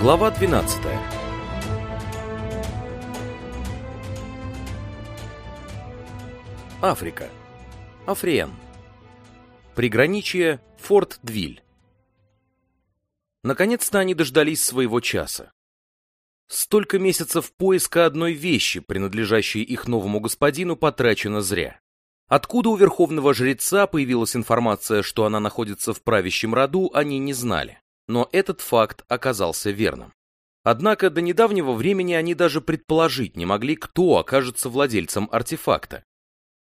Глава 12 Африка. Африен. Приграничье Форт Двиль. Наконец-то они дождались своего часа. Столько месяцев поиска одной вещи, принадлежащей их новому господину, потрачено зря. Откуда у верховного жреца появилась информация, что она находится в правящем роду, они не знали. Но этот факт оказался верным. Однако до недавнего времени они даже предположить не могли, кто окажется владельцем артефакта.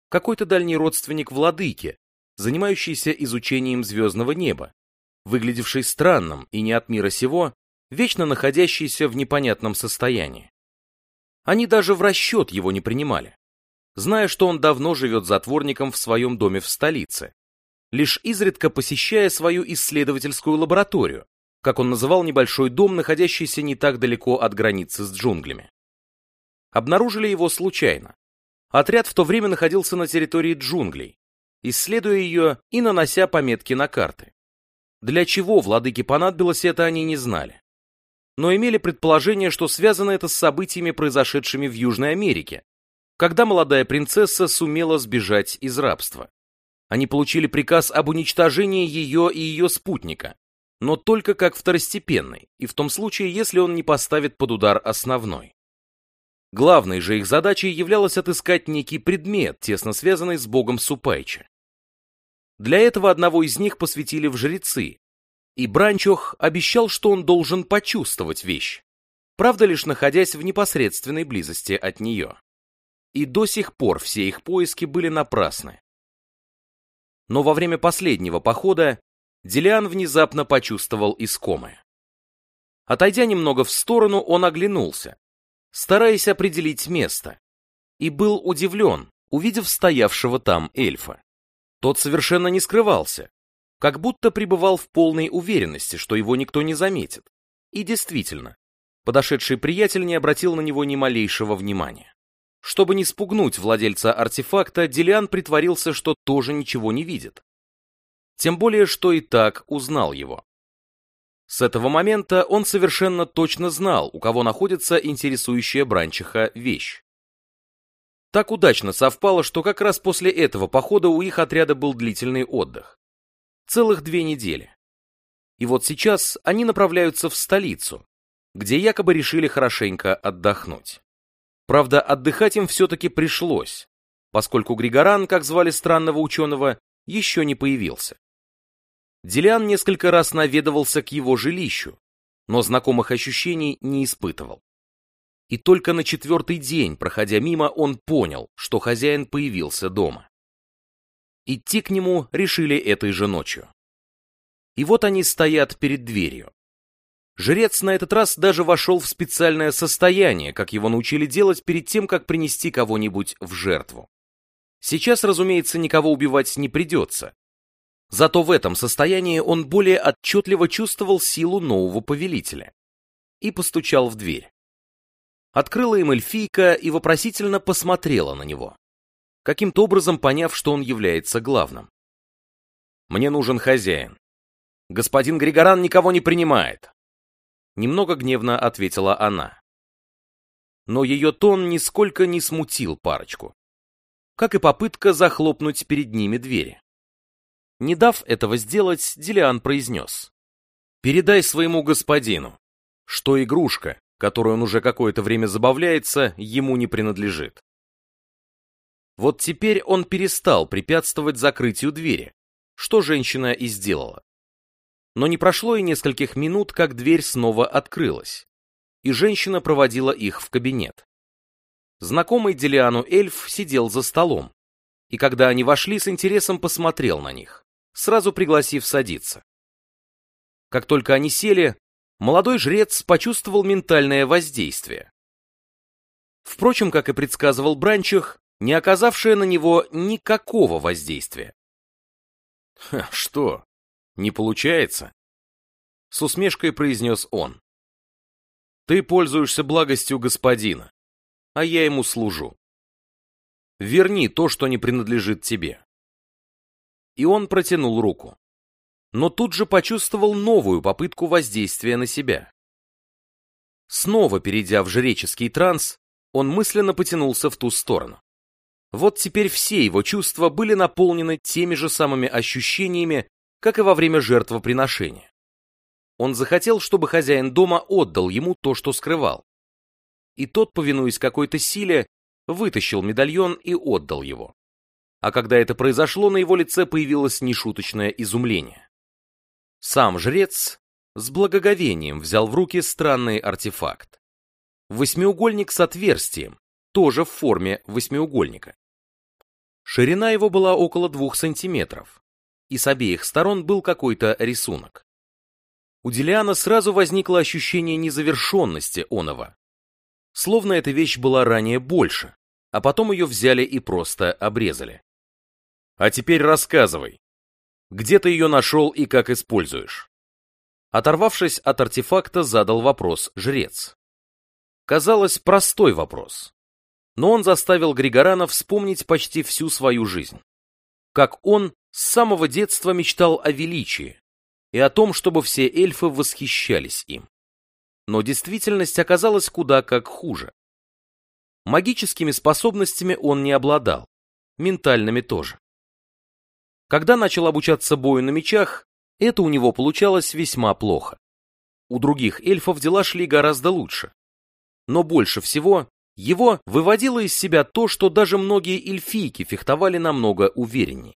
Какой-то дальний родственник владыки, занимающийся изучением звездного неба, выглядевший странным и не от мира сего, вечно находящийся в непонятном состоянии. Они даже в расчет его не принимали, зная, что он давно живет затворником в своем доме в столице, лишь изредка посещая свою исследовательскую лабораторию, как он называл небольшой дом, находящийся не так далеко от границы с джунглями. Обнаружили его случайно. Отряд в то время находился на территории джунглей, исследуя ее и нанося пометки на карты. Для чего владыке понадобилось это, они не знали. Но имели предположение, что связано это с событиями, произошедшими в Южной Америке, когда молодая принцесса сумела сбежать из рабства. Они получили приказ об уничтожении ее и ее спутника, но только как второстепенный, и в том случае, если он не поставит под удар основной. Главной же их задачей являлось отыскать некий предмет, тесно связанный с богом Супайча. Для этого одного из них посвятили в жрецы, и Бранчох обещал, что он должен почувствовать вещь, правда лишь находясь в непосредственной близости от нее. И до сих пор все их поиски были напрасны. Но во время последнего похода Делиан внезапно почувствовал искомое. Отойдя немного в сторону, он оглянулся, стараясь определить место, и был удивлен, увидев стоявшего там эльфа. Тот совершенно не скрывался, как будто пребывал в полной уверенности, что его никто не заметит. И действительно, подошедший приятель не обратил на него ни малейшего внимания. Чтобы не спугнуть владельца артефакта, Делиан притворился, что тоже ничего не видит. Тем более, что и так узнал его. С этого момента он совершенно точно знал, у кого находится интересующая Бранчиха вещь. Так удачно совпало, что как раз после этого похода у их отряда был длительный отдых. Целых две недели. И вот сейчас они направляются в столицу, где якобы решили хорошенько отдохнуть. Правда, отдыхать им все-таки пришлось, поскольку Григоран, как звали странного ученого, еще не появился. Делиан несколько раз наведывался к его жилищу, но знакомых ощущений не испытывал. И только на четвертый день, проходя мимо, он понял, что хозяин появился дома. Идти к нему решили этой же ночью. И вот они стоят перед дверью. Жрец на этот раз даже вошел в специальное состояние, как его научили делать перед тем, как принести кого-нибудь в жертву. Сейчас, разумеется, никого убивать не придется, Зато в этом состоянии он более отчетливо чувствовал силу нового повелителя. И постучал в дверь. Открыла им эльфийка и вопросительно посмотрела на него, каким-то образом поняв, что он является главным. «Мне нужен хозяин. Господин Григоран никого не принимает», немного гневно ответила она. Но ее тон нисколько не смутил парочку, как и попытка захлопнуть перед ними двери. Не дав этого сделать, Делиан произнес. «Передай своему господину, что игрушка, которой он уже какое-то время забавляется, ему не принадлежит». Вот теперь он перестал препятствовать закрытию двери, что женщина и сделала. Но не прошло и нескольких минут, как дверь снова открылась, и женщина проводила их в кабинет. Знакомый Делиану эльф сидел за столом, и когда они вошли, с интересом посмотрел на них сразу пригласив садиться. Как только они сели, молодой жрец почувствовал ментальное воздействие. Впрочем, как и предсказывал Бранчих, не оказавшее на него никакого воздействия. «Что, не получается?» С усмешкой произнес он. «Ты пользуешься благостью господина, а я ему служу. Верни то, что не принадлежит тебе и он протянул руку. Но тут же почувствовал новую попытку воздействия на себя. Снова перейдя в жреческий транс, он мысленно потянулся в ту сторону. Вот теперь все его чувства были наполнены теми же самыми ощущениями, как и во время жертвоприношения. Он захотел, чтобы хозяин дома отдал ему то, что скрывал. И тот, повинуясь какой-то силе, вытащил медальон и отдал его. А когда это произошло, на его лице появилось нешуточное изумление. Сам жрец с благоговением взял в руки странный артефакт. Восьмиугольник с отверстием, тоже в форме восьмиугольника. Ширина его была около двух сантиметров, и с обеих сторон был какой-то рисунок. У Делиана сразу возникло ощущение незавершенности оного. Словно эта вещь была ранее больше, а потом ее взяли и просто обрезали. А теперь рассказывай. Где ты ее нашел и как используешь? Оторвавшись от артефакта, задал вопрос жрец. Казалось, простой вопрос. Но он заставил Григорана вспомнить почти всю свою жизнь. Как он с самого детства мечтал о величии и о том, чтобы все эльфы восхищались им. Но действительность оказалась куда как хуже. Магическими способностями он не обладал, ментальными тоже. Когда начал обучаться бою на мечах, это у него получалось весьма плохо. У других эльфов дела шли гораздо лучше. Но больше всего его выводило из себя то, что даже многие эльфийки фехтовали намного уверенней.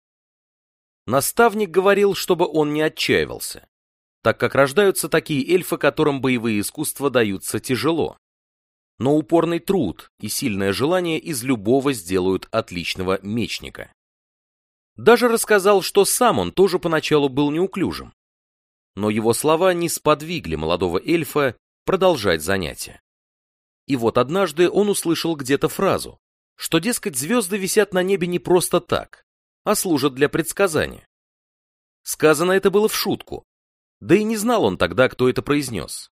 Наставник говорил, чтобы он не отчаивался, так как рождаются такие эльфы, которым боевые искусства даются тяжело. Но упорный труд и сильное желание из любого сделают отличного мечника. Даже рассказал, что сам он тоже поначалу был неуклюжим. Но его слова не сподвигли молодого эльфа продолжать занятия. И вот однажды он услышал где-то фразу, что, дескать, звезды висят на небе не просто так, а служат для предсказания. Сказано это было в шутку, да и не знал он тогда, кто это произнес.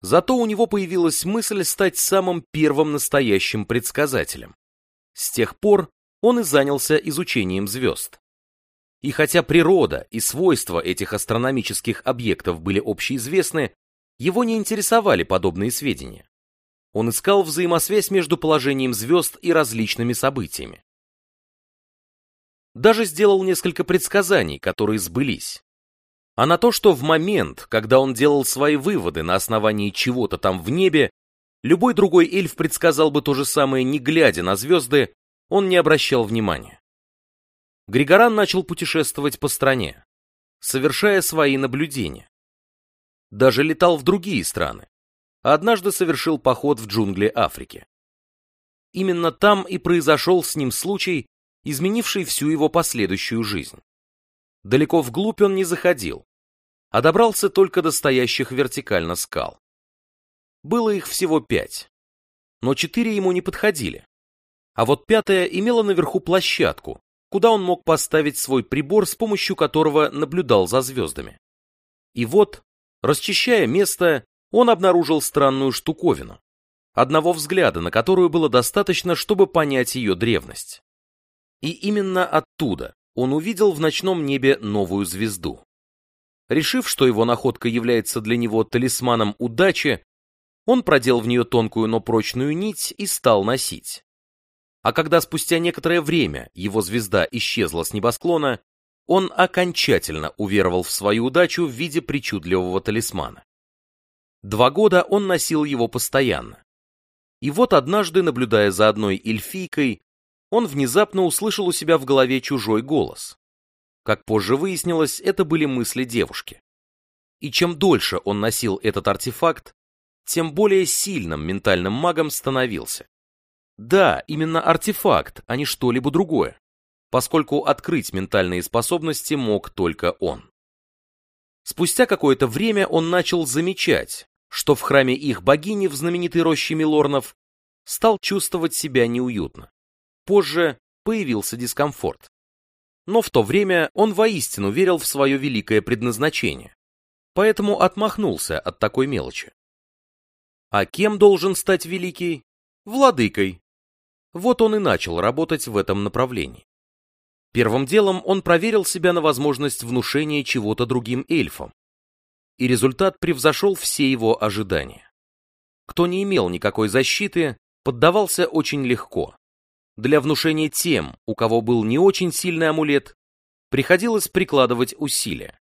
Зато у него появилась мысль стать самым первым настоящим предсказателем. С тех пор он и занялся изучением звезд. И хотя природа и свойства этих астрономических объектов были общеизвестны, его не интересовали подобные сведения. Он искал взаимосвязь между положением звезд и различными событиями. Даже сделал несколько предсказаний, которые сбылись. А на то, что в момент, когда он делал свои выводы на основании чего-то там в небе, любой другой эльф предсказал бы то же самое, не глядя на звезды, он не обращал внимания. Григоран начал путешествовать по стране, совершая свои наблюдения. Даже летал в другие страны. Однажды совершил поход в джунгли Африки. Именно там и произошел с ним случай, изменивший всю его последующую жизнь. Далеко вглубь он не заходил, а добрался только до стоящих вертикально скал. Было их всего пять, но четыре ему не подходили, а вот пятая имела наверху площадку, куда он мог поставить свой прибор, с помощью которого наблюдал за звездами. И вот, расчищая место, он обнаружил странную штуковину, одного взгляда на которую было достаточно, чтобы понять ее древность. И именно оттуда он увидел в ночном небе новую звезду. Решив, что его находка является для него талисманом удачи, он продел в нее тонкую, но прочную нить и стал носить. А когда спустя некоторое время его звезда исчезла с небосклона, он окончательно уверовал в свою удачу в виде причудливого талисмана. Два года он носил его постоянно. И вот однажды, наблюдая за одной эльфийкой, он внезапно услышал у себя в голове чужой голос. Как позже выяснилось, это были мысли девушки. И чем дольше он носил этот артефакт, тем более сильным ментальным магом становился. Да, именно артефакт, а не что-либо другое, поскольку открыть ментальные способности мог только он. Спустя какое-то время он начал замечать, что в храме их богини в знаменитой роще Милорнов стал чувствовать себя неуютно. Позже появился дискомфорт. Но в то время он воистину верил в свое великое предназначение, поэтому отмахнулся от такой мелочи. А кем должен стать великий? Владыкой, вот он и начал работать в этом направлении. Первым делом он проверил себя на возможность внушения чего-то другим эльфам. И результат превзошел все его ожидания. кто не имел никакой защиты, поддавался очень легко. Для внушения тем, у кого был не очень сильный амулет, приходилось прикладывать усилия.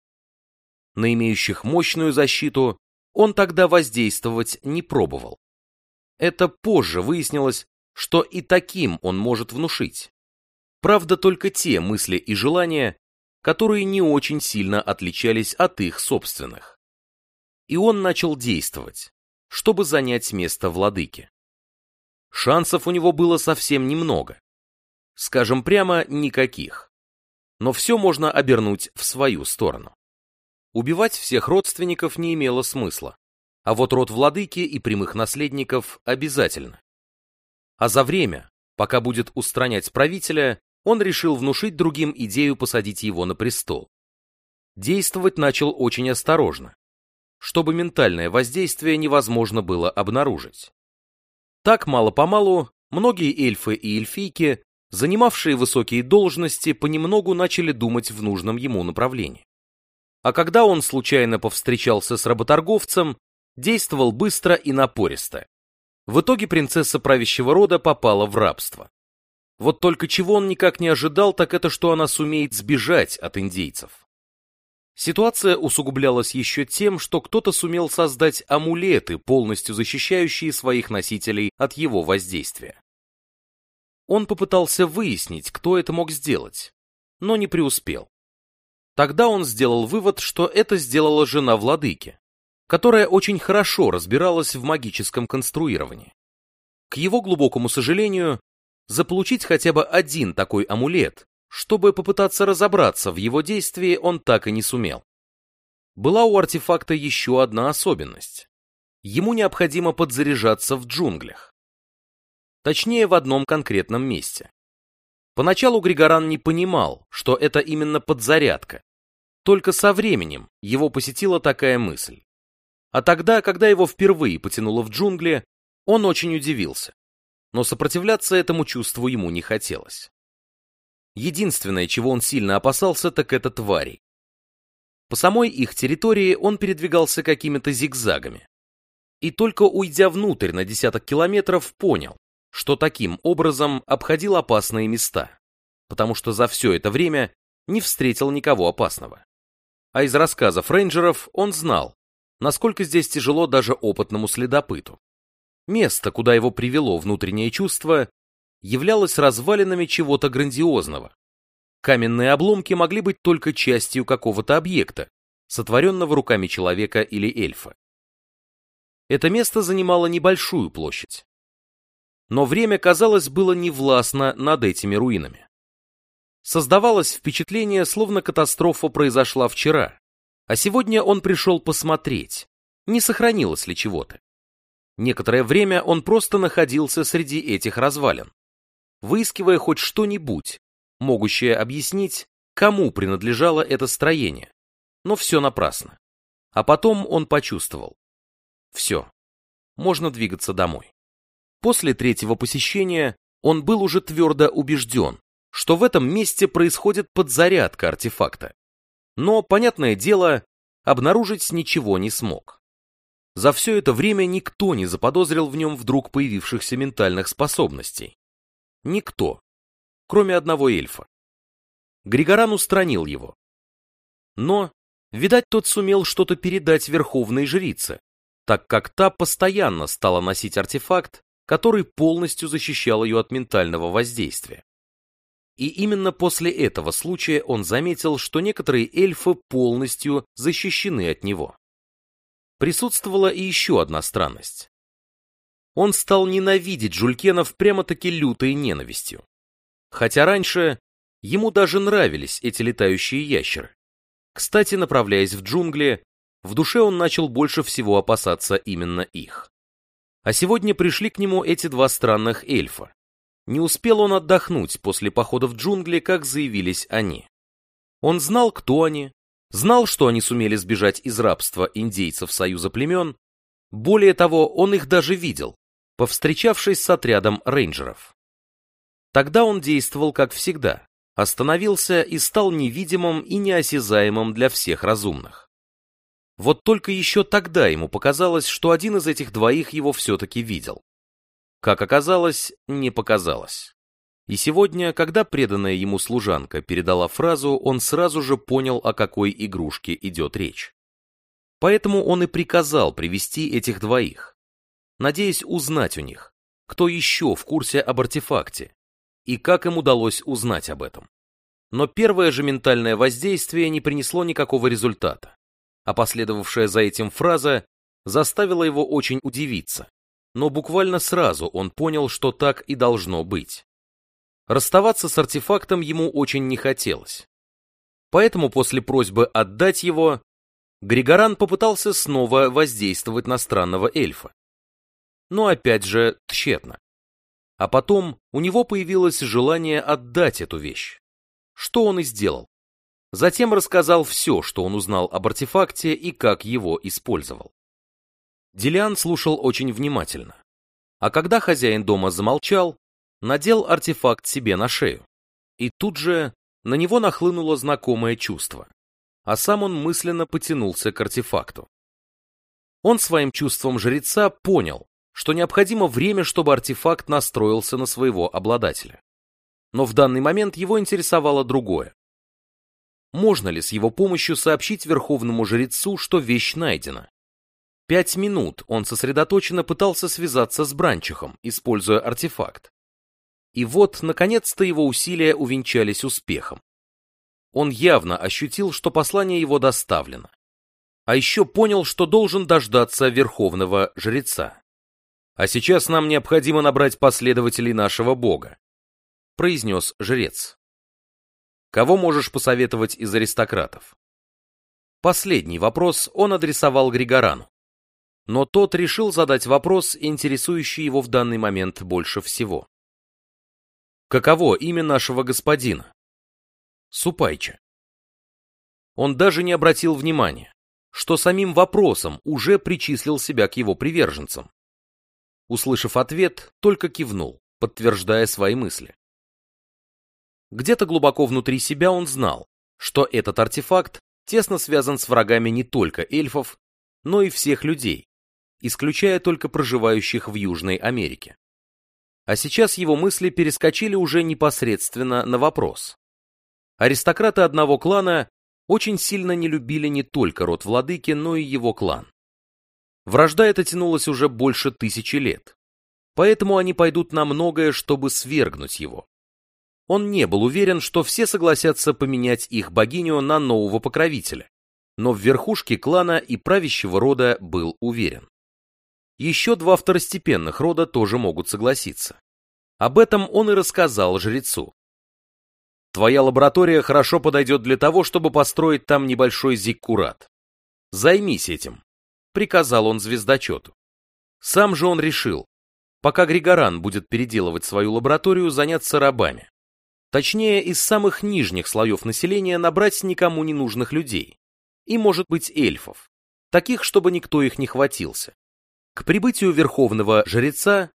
На имеющих мощную защиту он тогда воздействовать не пробовал. Это позже выяснилось, что и таким он может внушить. Правда, только те мысли и желания, которые не очень сильно отличались от их собственных. И он начал действовать, чтобы занять место владыки. Шансов у него было совсем немного. Скажем прямо, никаких. Но все можно обернуть в свою сторону. Убивать всех родственников не имело смысла, а вот род владыки и прямых наследников обязательно. А за время, пока будет устранять правителя, он решил внушить другим идею посадить его на престол. Действовать начал очень осторожно, чтобы ментальное воздействие невозможно было обнаружить. Так мало-помалу многие эльфы и эльфийки, занимавшие высокие должности, понемногу начали думать в нужном ему направлении а когда он случайно повстречался с работорговцем, действовал быстро и напористо. В итоге принцесса правящего рода попала в рабство. Вот только чего он никак не ожидал, так это что она сумеет сбежать от индейцев. Ситуация усугублялась еще тем, что кто-то сумел создать амулеты, полностью защищающие своих носителей от его воздействия. Он попытался выяснить, кто это мог сделать, но не преуспел. Тогда он сделал вывод, что это сделала жена владыки, которая очень хорошо разбиралась в магическом конструировании. К его глубокому сожалению, заполучить хотя бы один такой амулет, чтобы попытаться разобраться в его действии, он так и не сумел. Была у артефакта еще одна особенность. Ему необходимо подзаряжаться в джунглях. Точнее, в одном конкретном месте. Поначалу Григоран не понимал, что это именно подзарядка. Только со временем его посетила такая мысль. А тогда, когда его впервые потянуло в джунгли, он очень удивился. Но сопротивляться этому чувству ему не хотелось. Единственное, чего он сильно опасался, так это твари. По самой их территории он передвигался какими-то зигзагами. И только уйдя внутрь на десяток километров, понял, что таким образом обходил опасные места, потому что за все это время не встретил никого опасного. А из рассказов рейнджеров он знал, насколько здесь тяжело даже опытному следопыту. Место, куда его привело внутреннее чувство, являлось развалинами чего-то грандиозного. Каменные обломки могли быть только частью какого-то объекта, сотворенного руками человека или эльфа. Это место занимало небольшую площадь, но время, казалось, было невластно над этими руинами. Создавалось впечатление, словно катастрофа произошла вчера, а сегодня он пришел посмотреть, не сохранилось ли чего-то. Некоторое время он просто находился среди этих развалин, выискивая хоть что-нибудь, могущее объяснить, кому принадлежало это строение. Но все напрасно. А потом он почувствовал. Все, можно двигаться домой. После третьего посещения он был уже твердо убежден, что в этом месте происходит подзарядка артефакта. Но, понятное дело, обнаружить ничего не смог. За все это время никто не заподозрил в нем вдруг появившихся ментальных способностей. Никто, кроме одного эльфа. Григоран устранил его. Но, видать, тот сумел что-то передать верховной жрице, так как та постоянно стала носить артефакт который полностью защищал ее от ментального воздействия. И именно после этого случая он заметил, что некоторые эльфы полностью защищены от него. Присутствовала и еще одна странность. Он стал ненавидеть жулькенов прямо-таки лютой ненавистью. Хотя раньше ему даже нравились эти летающие ящеры. Кстати, направляясь в джунгли, в душе он начал больше всего опасаться именно их. А сегодня пришли к нему эти два странных эльфа. Не успел он отдохнуть после похода в джунгли, как заявились они. Он знал, кто они, знал, что они сумели сбежать из рабства индейцев Союза племен. Более того, он их даже видел, повстречавшись с отрядом рейнджеров. Тогда он действовал как всегда, остановился и стал невидимым и неосязаемым для всех разумных. Вот только еще тогда ему показалось, что один из этих двоих его все-таки видел. Как оказалось, не показалось. И сегодня, когда преданная ему служанка передала фразу, он сразу же понял, о какой игрушке идет речь. Поэтому он и приказал привести этих двоих, надеясь узнать у них, кто еще в курсе об артефакте, и как им удалось узнать об этом. Но первое же ментальное воздействие не принесло никакого результата, а последовавшая за этим фраза заставила его очень удивиться, но буквально сразу он понял, что так и должно быть. Расставаться с артефактом ему очень не хотелось. Поэтому после просьбы отдать его, Григоран попытался снова воздействовать на странного эльфа. Но опять же тщетно. А потом у него появилось желание отдать эту вещь. Что он и сделал. Затем рассказал все, что он узнал об артефакте и как его использовал. Делиан слушал очень внимательно. А когда хозяин дома замолчал, надел артефакт себе на шею. И тут же на него нахлынуло знакомое чувство. А сам он мысленно потянулся к артефакту. Он своим чувством жреца понял, что необходимо время, чтобы артефакт настроился на своего обладателя. Но в данный момент его интересовало другое. Можно ли с его помощью сообщить верховному жрецу, что вещь найдена? Пять минут он сосредоточенно пытался связаться с Бранчихом, используя артефакт. И вот, наконец-то, его усилия увенчались успехом. Он явно ощутил, что послание его доставлено. А еще понял, что должен дождаться верховного жреца. «А сейчас нам необходимо набрать последователей нашего бога», произнес жрец. «Кого можешь посоветовать из аристократов?» Последний вопрос он адресовал Григорану. Но тот решил задать вопрос, интересующий его в данный момент больше всего. Каково имя нашего господина? Супайча. Он даже не обратил внимания, что самим вопросом уже причислил себя к его приверженцам. Услышав ответ, только кивнул, подтверждая свои мысли. Где-то глубоко внутри себя он знал, что этот артефакт тесно связан с врагами не только эльфов, но и всех людей, исключая только проживающих в Южной Америке. А сейчас его мысли перескочили уже непосредственно на вопрос. Аристократы одного клана очень сильно не любили не только род владыки, но и его клан. Вражда эта тянулась уже больше тысячи лет, поэтому они пойдут на многое, чтобы свергнуть его. Он не был уверен, что все согласятся поменять их богиню на нового покровителя, но в верхушке клана и правящего рода был уверен. Еще два второстепенных рода тоже могут согласиться. Об этом он и рассказал жрецу. Твоя лаборатория хорошо подойдет для того, чтобы построить там небольшой зиккурат. Займись этим, приказал он звездочету. Сам же он решил, пока Григоран будет переделывать свою лабораторию, заняться рабами. Точнее, из самых нижних слоев населения набрать никому не нужных людей. И, может быть, эльфов. Таких, чтобы никто их не хватился. К прибытию верховного жреца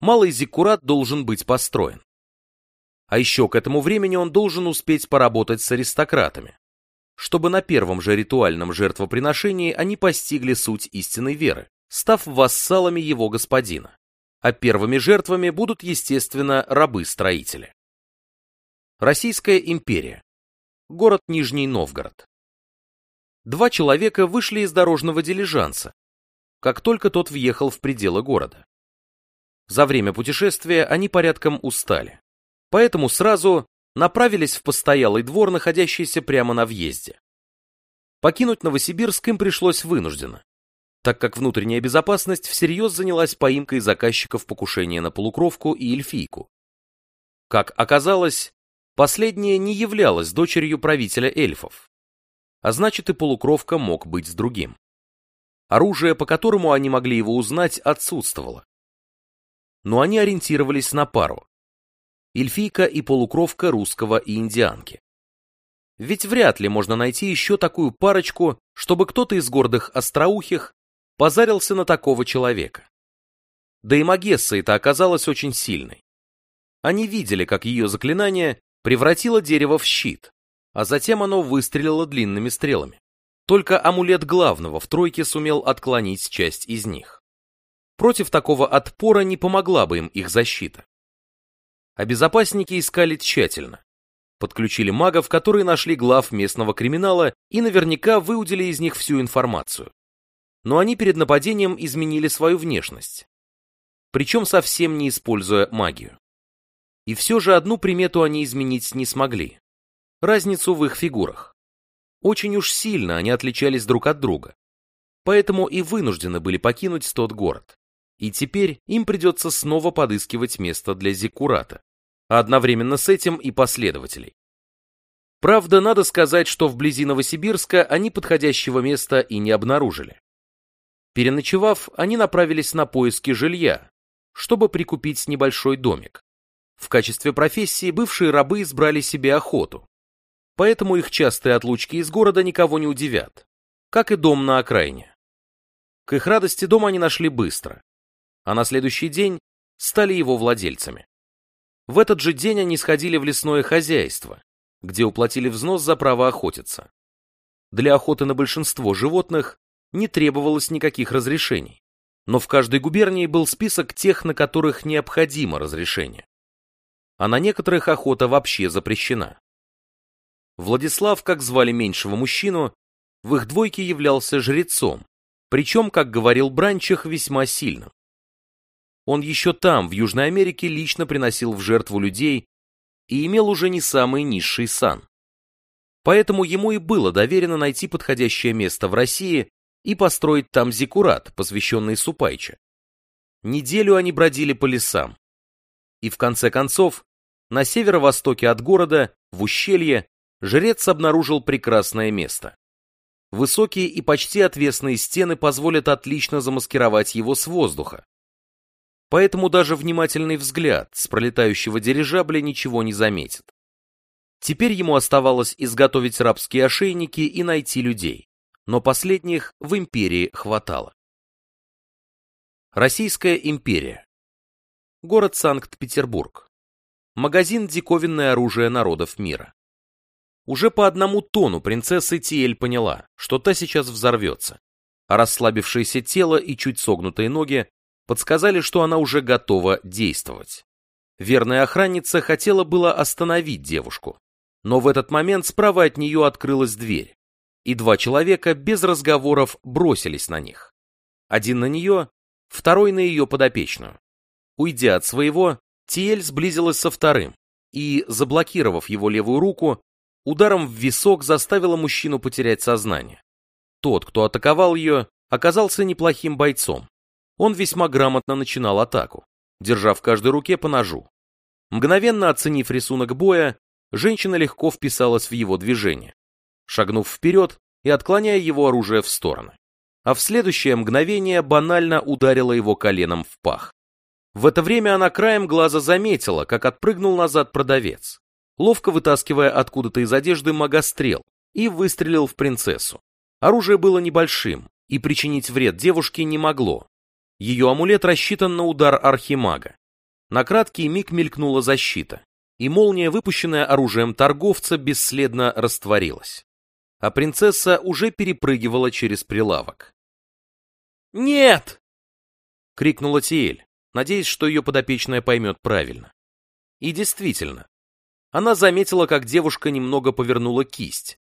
малый зиккурат должен быть построен. А еще к этому времени он должен успеть поработать с аристократами, чтобы на первом же ритуальном жертвоприношении они постигли суть истинной веры, став вассалами его господина. А первыми жертвами будут, естественно, рабы-строители. Российская империя. Город Нижний Новгород. Два человека вышли из дорожного дилижанса, как только тот въехал в пределы города. За время путешествия они порядком устали, поэтому сразу направились в постоялый двор, находящийся прямо на въезде. Покинуть Новосибирск им пришлось вынужденно, так как внутренняя безопасность всерьез занялась поимкой заказчиков покушения на полукровку и эльфийку. Как оказалось, последняя не являлась дочерью правителя эльфов, а значит и полукровка мог быть с другим. Оружие, по которому они могли его узнать, отсутствовало. Но они ориентировались на пару. Эльфийка и полукровка русского и индианки. Ведь вряд ли можно найти еще такую парочку, чтобы кто-то из гордых остроухих позарился на такого человека. Да и Магесса это оказалась очень сильной. Они видели, как ее заклинание превратило дерево в щит, а затем оно выстрелило длинными стрелами. Только амулет главного в тройке сумел отклонить часть из них. Против такого отпора не помогла бы им их защита. А безопасники искали тщательно. Подключили магов, которые нашли глав местного криминала и наверняка выудили из них всю информацию. Но они перед нападением изменили свою внешность. Причем совсем не используя магию. И все же одну примету они изменить не смогли. Разницу в их фигурах. Очень уж сильно они отличались друг от друга. Поэтому и вынуждены были покинуть тот город. И теперь им придется снова подыскивать место для Зиккурата, а одновременно с этим и последователей. Правда, надо сказать, что вблизи Новосибирска они подходящего места и не обнаружили. Переночевав, они направились на поиски жилья, чтобы прикупить небольшой домик. В качестве профессии бывшие рабы избрали себе охоту, поэтому их частые отлучки из города никого не удивят, как и дом на окраине. К их радости дом они нашли быстро, а на следующий день стали его владельцами. В этот же день они сходили в лесное хозяйство, где уплатили взнос за право охотиться. Для охоты на большинство животных не требовалось никаких разрешений, но в каждой губернии был список тех, на которых необходимо разрешение. А на некоторых охота вообще запрещена. Владислав, как звали меньшего мужчину, в их двойке являлся жрецом, причем, как говорил Бранчих, весьма сильным. Он еще там, в Южной Америке, лично приносил в жертву людей и имел уже не самый низший сан. Поэтому ему и было доверено найти подходящее место в России и построить там зиккурат, посвященный Супайче. Неделю они бродили по лесам. И в конце концов, на северо-востоке от города, в ущелье, жрец обнаружил прекрасное место. Высокие и почти отвесные стены позволят отлично замаскировать его с воздуха. Поэтому даже внимательный взгляд с пролетающего дирижабля ничего не заметит. Теперь ему оставалось изготовить рабские ошейники и найти людей, но последних в империи хватало. Российская империя. Город Санкт-Петербург. Магазин «Диковинное оружие народов мира». Уже по одному тону принцессы Тиэль поняла, что та сейчас взорвется, а расслабившееся тело и чуть согнутые ноги подсказали, что она уже готова действовать. Верная охранница хотела было остановить девушку, но в этот момент справа от нее открылась дверь, и два человека без разговоров бросились на них. Один на нее, второй на ее подопечную. Уйдя от своего, Тиэль сблизилась со вторым и, заблокировав его левую руку, ударом в висок заставила мужчину потерять сознание. Тот, кто атаковал ее, оказался неплохим бойцом. Он весьма грамотно начинал атаку, держа в каждой руке по ножу. Мгновенно оценив рисунок боя, женщина легко вписалась в его движение, шагнув вперед и отклоняя его оружие в стороны. А в следующее мгновение банально ударила его коленом в пах. В это время она краем глаза заметила, как отпрыгнул назад продавец ловко вытаскивая откуда-то из одежды магострел, и выстрелил в принцессу. Оружие было небольшим, и причинить вред девушке не могло. Ее амулет рассчитан на удар архимага. На краткий миг мелькнула защита, и молния, выпущенная оружием торговца, бесследно растворилась. А принцесса уже перепрыгивала через прилавок. «Нет!» — крикнула Тиэль, надеясь, что ее подопечная поймет правильно. И действительно, она заметила, как девушка немного повернула кисть,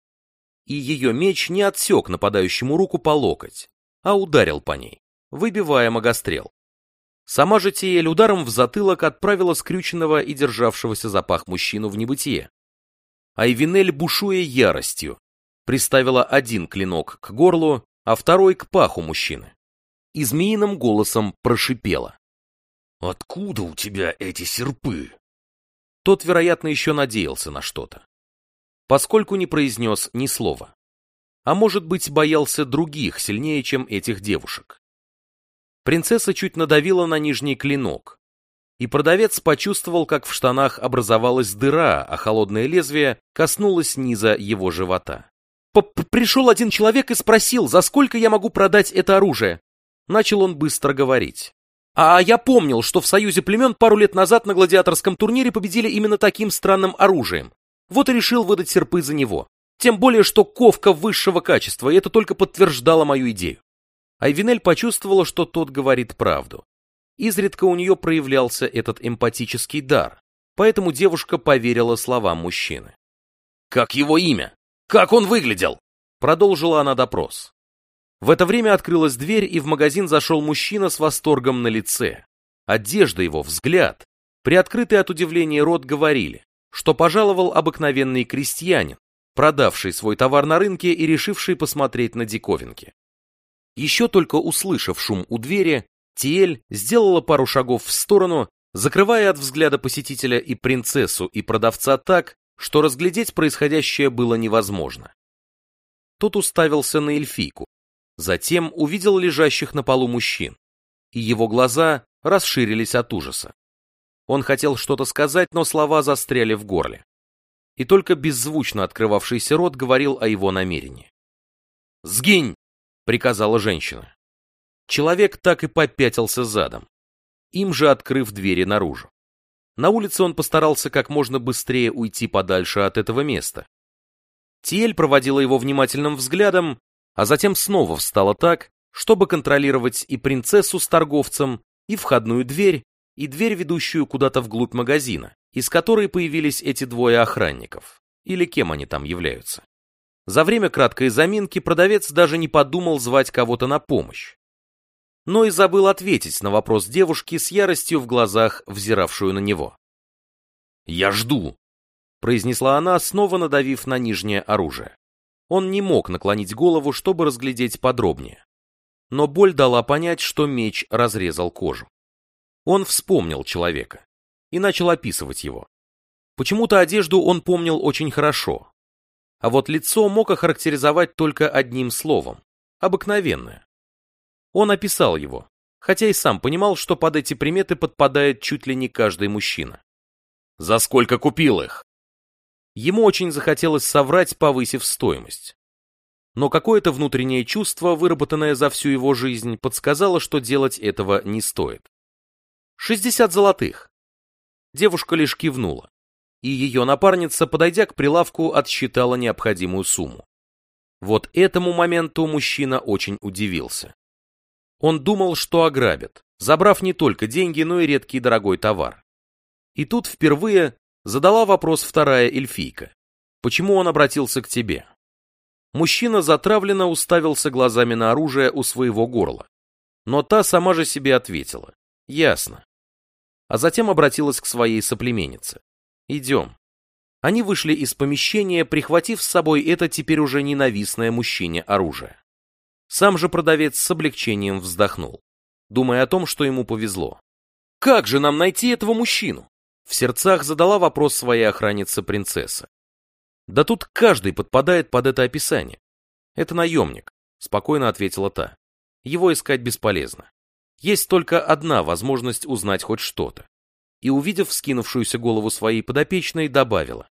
и ее меч не отсек нападающему руку по локоть, а ударил по ней, выбивая магострел. Сама же Тиэль ударом в затылок отправила скрюченного и державшегося запах мужчину в небытие. А Ивинель, бушуя яростью, приставила один клинок к горлу, а второй к паху мужчины. И змеиным голосом прошипела. «Откуда у тебя эти серпы?» Тот, вероятно, еще надеялся на что-то. Поскольку не произнес ни слова. А может быть, боялся других сильнее, чем этих девушек. Принцесса чуть надавила на нижний клинок, и продавец почувствовал, как в штанах образовалась дыра, а холодное лезвие коснулось низа его живота. «Пришел один человек и спросил, за сколько я могу продать это оружие?» Начал он быстро говорить. А я помнил, что в Союзе племен пару лет назад на гладиаторском турнире победили именно таким странным оружием. Вот и решил выдать серпы за него. Тем более, что ковка высшего качества, и это только подтверждало мою идею. Айвинель почувствовала, что тот говорит правду. Изредка у нее проявлялся этот эмпатический дар, поэтому девушка поверила словам мужчины. «Как его имя? Как он выглядел?» Продолжила она допрос. В это время открылась дверь, и в магазин зашел мужчина с восторгом на лице. Одежда его, взгляд, приоткрытый от удивления рот говорили, что пожаловал обыкновенный крестьянин, продавший свой товар на рынке и решивший посмотреть на диковинки. Еще только услышав шум у двери, Тиэль сделала пару шагов в сторону, закрывая от взгляда посетителя и принцессу, и продавца так, что разглядеть происходящее было невозможно. Тот уставился на эльфийку, затем увидел лежащих на полу мужчин, и его глаза расширились от ужаса. Он хотел что-то сказать, но слова застряли в горле. И только беззвучно открывавшийся рот говорил о его намерении. «Сгинь!» — приказала женщина. Человек так и попятился задом, им же открыв двери наружу. На улице он постарался как можно быстрее уйти подальше от этого места. Тиэль проводила его внимательным взглядом, а затем снова встала так, чтобы контролировать и принцессу с торговцем, и входную дверь, и дверь, ведущую куда-то вглубь магазина, из которой появились эти двое охранников, или кем они там являются. За время краткой заминки продавец даже не подумал звать кого-то на помощь. Но и забыл ответить на вопрос девушки с яростью в глазах, взиравшую на него. «Я жду», — произнесла она, снова надавив на нижнее оружие. Он не мог наклонить голову, чтобы разглядеть подробнее. Но боль дала понять, что меч разрезал кожу. Он вспомнил человека и начал описывать его. Почему-то одежду он помнил очень хорошо, а вот лицо мог охарактеризовать только одним словом – обыкновенное. Он описал его, хотя и сам понимал, что под эти приметы подпадает чуть ли не каждый мужчина. «За сколько купил их?» Ему очень захотелось соврать, повысив стоимость. Но какое-то внутреннее чувство, выработанное за всю его жизнь, подсказало, что делать этого не стоит. «Шестьдесят золотых!» Девушка лишь кивнула, и ее напарница, подойдя к прилавку, отсчитала необходимую сумму. Вот этому моменту мужчина очень удивился. Он думал, что ограбят, забрав не только деньги, но и редкий дорогой товар. И тут впервые Задала вопрос вторая эльфийка. Почему он обратился к тебе? Мужчина затравленно уставился глазами на оружие у своего горла. Но та сама же себе ответила. Ясно. А затем обратилась к своей соплеменнице. Идем. Они вышли из помещения, прихватив с собой это теперь уже ненавистное мужчине оружие. Сам же продавец с облегчением вздохнул, думая о том, что ему повезло. «Как же нам найти этого мужчину?» В сердцах задала вопрос своей охраннице принцесса. Да тут каждый подпадает под это описание. Это наемник, спокойно ответила та. Его искать бесполезно. Есть только одна возможность узнать хоть что-то. И увидев вскинувшуюся голову своей подопечной, добавила.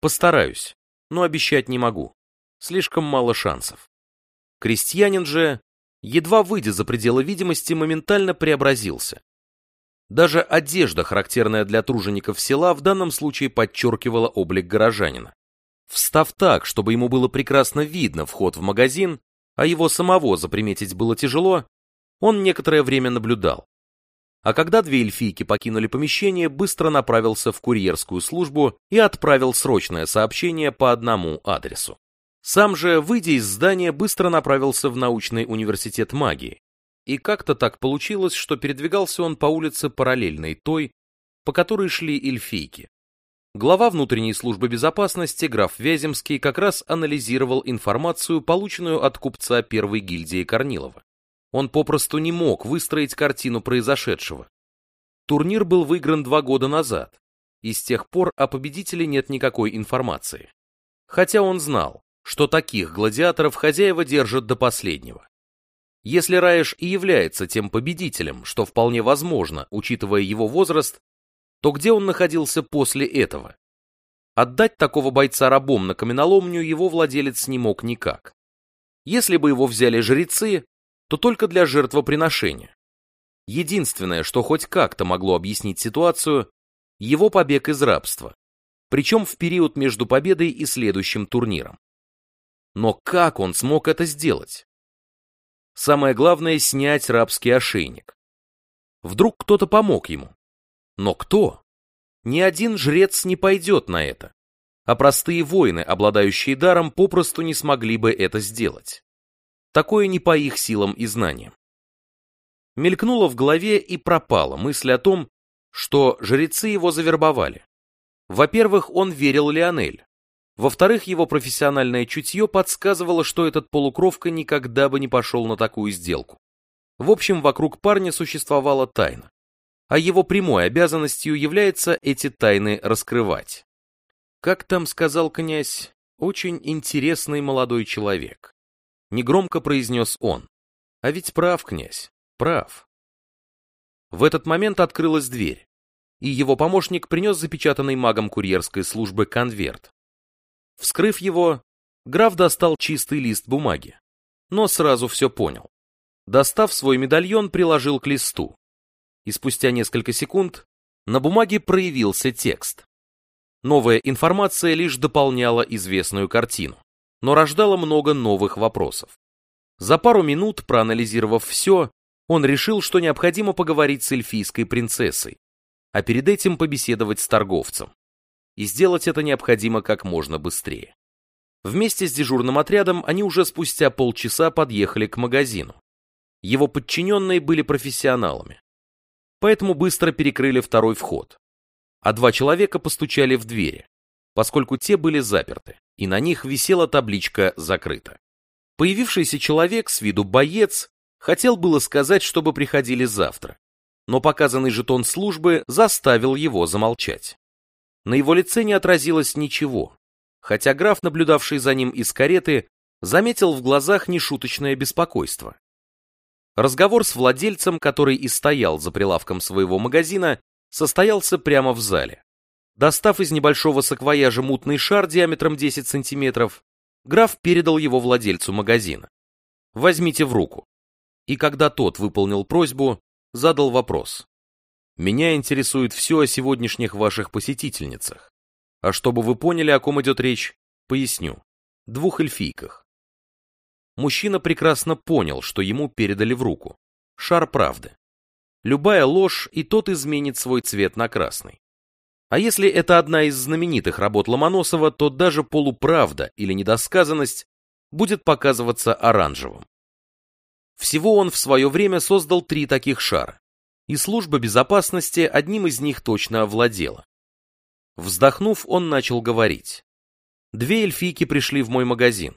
Постараюсь, но обещать не могу. Слишком мало шансов. Крестьянин же, едва выйдя за пределы видимости, моментально преобразился. Даже одежда, характерная для тружеников села, в данном случае подчеркивала облик горожанина. Встав так, чтобы ему было прекрасно видно вход в магазин, а его самого заприметить было тяжело, он некоторое время наблюдал. А когда две эльфийки покинули помещение, быстро направился в курьерскую службу и отправил срочное сообщение по одному адресу. Сам же, выйдя из здания, быстро направился в научный университет магии, и как-то так получилось, что передвигался он по улице параллельной той, по которой шли эльфийки. Глава внутренней службы безопасности граф Вяземский как раз анализировал информацию, полученную от купца первой гильдии Корнилова. Он попросту не мог выстроить картину произошедшего. Турнир был выигран два года назад, и с тех пор о победителе нет никакой информации. Хотя он знал, что таких гладиаторов хозяева держат до последнего. Если Раеш и является тем победителем, что вполне возможно, учитывая его возраст, то где он находился после этого? Отдать такого бойца рабом на каменоломню его владелец не мог никак. Если бы его взяли жрецы, то только для жертвоприношения. Единственное, что хоть как-то могло объяснить ситуацию, его побег из рабства, причем в период между победой и следующим турниром. Но как он смог это сделать? Самое главное — снять рабский ошейник. Вдруг кто-то помог ему. Но кто? Ни один жрец не пойдет на это. А простые воины, обладающие даром, попросту не смогли бы это сделать. Такое не по их силам и знаниям. Мелькнула в голове и пропала мысль о том, что жрецы его завербовали. Во-первых, он верил Лионель. Во-вторых, его профессиональное чутье подсказывало, что этот полукровка никогда бы не пошел на такую сделку. В общем, вокруг парня существовала тайна. А его прямой обязанностью является эти тайны раскрывать. Как там сказал князь, очень интересный молодой человек. Негромко произнес он. А ведь прав, князь, прав. В этот момент открылась дверь и его помощник принес запечатанный магом курьерской службы конверт. Вскрыв его, граф достал чистый лист бумаги, но сразу все понял. Достав свой медальон, приложил к листу. И спустя несколько секунд на бумаге проявился текст. Новая информация лишь дополняла известную картину, но рождала много новых вопросов. За пару минут, проанализировав все, он решил, что необходимо поговорить с эльфийской принцессой, а перед этим побеседовать с торговцем. И сделать это необходимо как можно быстрее. Вместе с дежурным отрядом они уже спустя полчаса подъехали к магазину. Его подчиненные были профессионалами. Поэтому быстро перекрыли второй вход. А два человека постучали в двери, поскольку те были заперты, и на них висела табличка «Закрыто». Появившийся человек, с виду боец, хотел было сказать, чтобы приходили завтра, но показанный жетон службы заставил его замолчать. На его лице не отразилось ничего, хотя граф, наблюдавший за ним из кареты, заметил в глазах нешуточное беспокойство. Разговор с владельцем, который и стоял за прилавком своего магазина, состоялся прямо в зале. Достав из небольшого саквояжа мутный шар диаметром 10 сантиметров, граф передал его владельцу магазина. «Возьмите в руку». И когда тот выполнил просьбу, задал вопрос. Меня интересует все о сегодняшних ваших посетительницах. А чтобы вы поняли, о ком идет речь, поясню. Двух эльфийках. Мужчина прекрасно понял, что ему передали в руку. Шар правды. Любая ложь, и тот изменит свой цвет на красный. А если это одна из знаменитых работ Ломоносова, то даже полуправда или недосказанность будет показываться оранжевым. Всего он в свое время создал три таких шара, и служба безопасности одним из них точно овладела. Вздохнув, он начал говорить. Две эльфийки пришли в мой магазин.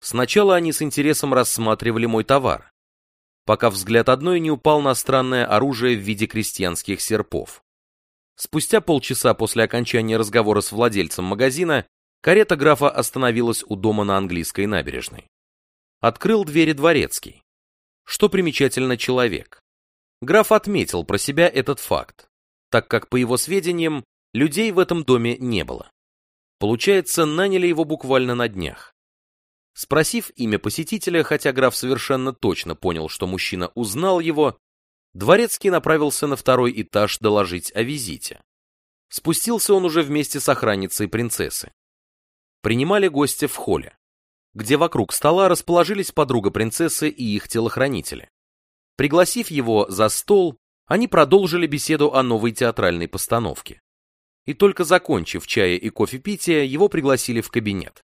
Сначала они с интересом рассматривали мой товар, пока взгляд одной не упал на странное оружие в виде крестьянских серпов. Спустя полчаса после окончания разговора с владельцем магазина, карета графа остановилась у дома на английской набережной. Открыл двери дворецкий что примечательно человек. Граф отметил про себя этот факт, так как, по его сведениям, людей в этом доме не было. Получается, наняли его буквально на днях. Спросив имя посетителя, хотя граф совершенно точно понял, что мужчина узнал его, Дворецкий направился на второй этаж доложить о визите. Спустился он уже вместе с охранницей принцессы. Принимали гостя в холле где вокруг стола расположились подруга принцессы и их телохранители. Пригласив его за стол, они продолжили беседу о новой театральной постановке. И только закончив чая и кофе-питие, его пригласили в кабинет.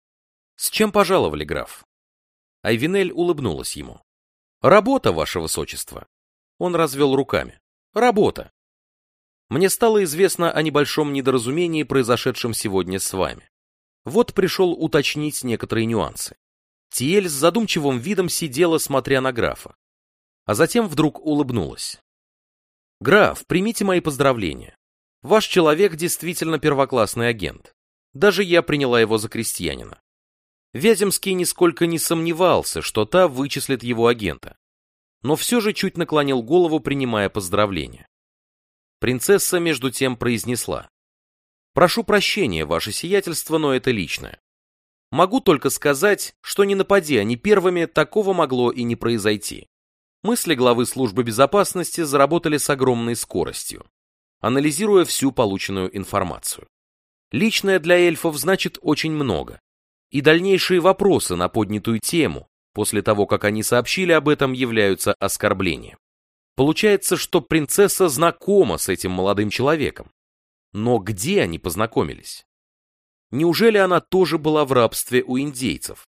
«С чем пожаловали, граф?» Айвинель улыбнулась ему. «Работа, ваше высочество». Он развел руками. «Работа. Мне стало известно о небольшом недоразумении, произошедшем сегодня с вами. Вот пришел уточнить некоторые нюансы. Тиель с задумчивым видом сидела, смотря на графа. А затем вдруг улыбнулась. «Граф, примите мои поздравления. Ваш человек действительно первоклассный агент. Даже я приняла его за крестьянина. Вяземский нисколько не сомневался, что та вычислит его агента. Но все же чуть наклонил голову, принимая поздравления. Принцесса между тем произнесла. Прошу прощения, ваше сиятельство, но это личное. Могу только сказать, что не напади они первыми, такого могло и не произойти. Мысли главы службы безопасности заработали с огромной скоростью, анализируя всю полученную информацию. Личное для эльфов значит очень много. И дальнейшие вопросы на поднятую тему, после того, как они сообщили об этом, являются оскорблением. Получается, что принцесса знакома с этим молодым человеком. Но где они познакомились? Неужели она тоже была в рабстве у индейцев?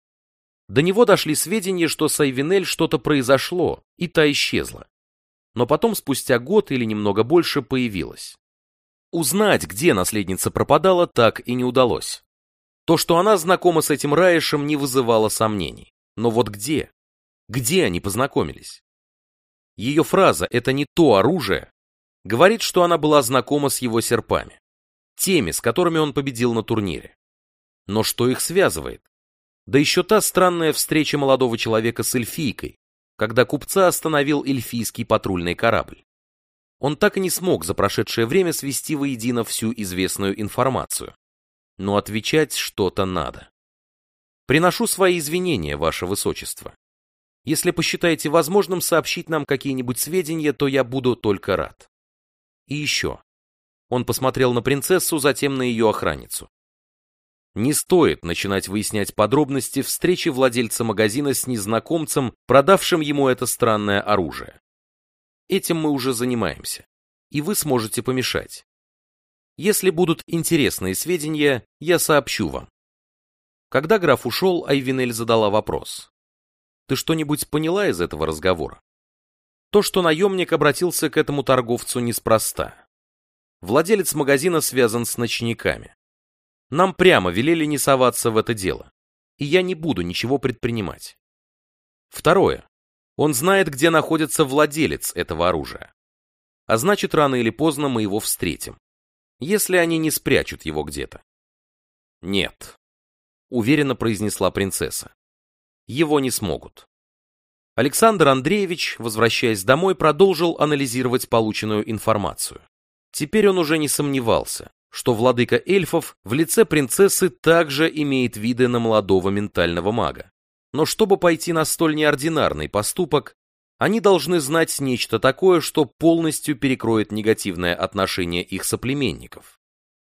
До него дошли сведения, что с Айвенель что-то произошло, и та исчезла. Но потом, спустя год или немного больше, появилась. Узнать, где наследница пропадала, так и не удалось. То, что она знакома с этим Раишем, не вызывало сомнений. Но вот где? Где они познакомились? Ее фраза «это не то оружие» говорит, что она была знакома с его серпами, теми, с которыми он победил на турнире. Но что их связывает? Да еще та странная встреча молодого человека с эльфийкой, когда купца остановил эльфийский патрульный корабль. Он так и не смог за прошедшее время свести воедино всю известную информацию. Но отвечать что-то надо. Приношу свои извинения, ваше высочество. Если посчитаете возможным сообщить нам какие-нибудь сведения, то я буду только рад. И еще. Он посмотрел на принцессу, затем на ее охранницу. Не стоит начинать выяснять подробности встречи владельца магазина с незнакомцем, продавшим ему это странное оружие. Этим мы уже занимаемся, и вы сможете помешать. Если будут интересные сведения, я сообщу вам. Когда граф ушел, Айвинель задала вопрос. Ты что-нибудь поняла из этого разговора? То, что наемник обратился к этому торговцу неспроста. Владелец магазина связан с ночниками. Нам прямо велели не соваться в это дело, и я не буду ничего предпринимать. Второе. Он знает, где находится владелец этого оружия. А значит, рано или поздно мы его встретим, если они не спрячут его где-то. Нет, уверенно произнесла принцесса. Его не смогут. Александр Андреевич, возвращаясь домой, продолжил анализировать полученную информацию. Теперь он уже не сомневался, что владыка эльфов в лице принцессы также имеет виды на молодого ментального мага. Но чтобы пойти на столь неординарный поступок, они должны знать нечто такое, что полностью перекроет негативное отношение их соплеменников.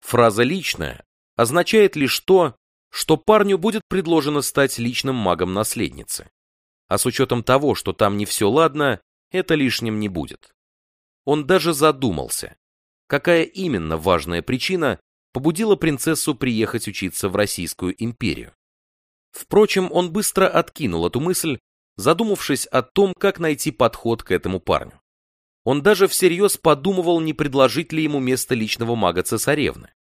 Фраза «личная» означает лишь то, что парню будет предложено стать личным магом наследницы. А с учетом того, что там не все ладно, это лишним не будет. Он даже задумался, какая именно важная причина побудила принцессу приехать учиться в Российскую империю. Впрочем, он быстро откинул эту мысль, задумавшись о том, как найти подход к этому парню. Он даже всерьез подумывал, не предложить ли ему место личного мага цесаревны.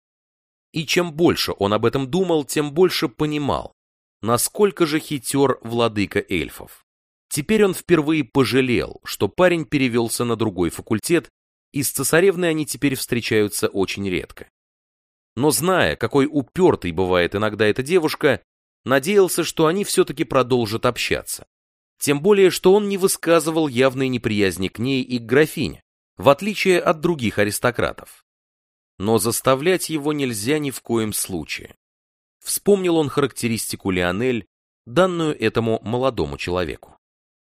И чем больше он об этом думал, тем больше понимал, насколько же хитер владыка эльфов. Теперь он впервые пожалел, что парень перевелся на другой факультет и с цесаревной они теперь встречаются очень редко. Но зная, какой упертой бывает иногда эта девушка, надеялся, что они все-таки продолжат общаться. Тем более, что он не высказывал явной неприязни к ней и к графине, в отличие от других аристократов. Но заставлять его нельзя ни в коем случае. Вспомнил он характеристику Лионель, данную этому молодому человеку.